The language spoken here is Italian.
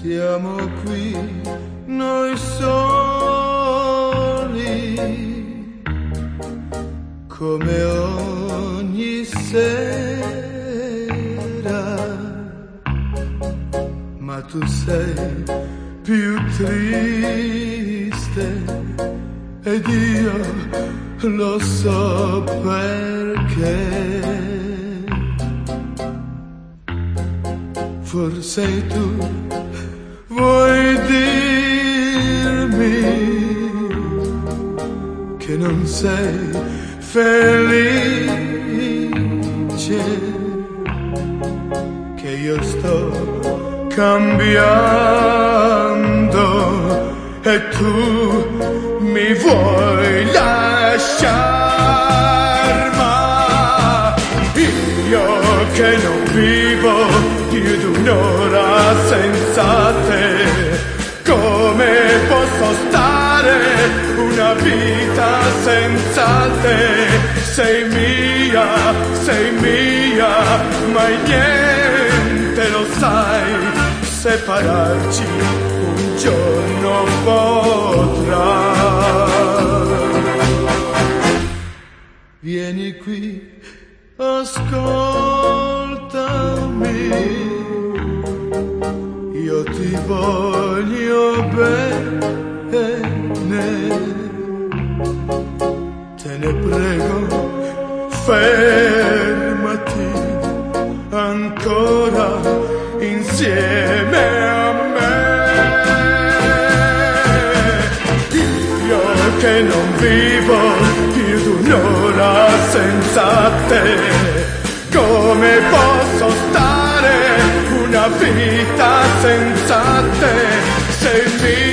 Siamo qui noi soli, come ogni sera, ma tu sei più triste ed io lo so perché. Forse tu vuoi dirmi che non sei felice, che io sto cambiando e tu che non vivo più di un'ora senza te. Come posso stare una vita senza te? Sei mia, sei mia, mai niente lo sai, separarci un giorno potrà. Vieni qui, ascoltami io ti voglio bene, te ne prego, fermati ancora insieme a me. Io che non vivo più di un'ora senza te, come posso vita senza te. Sei mia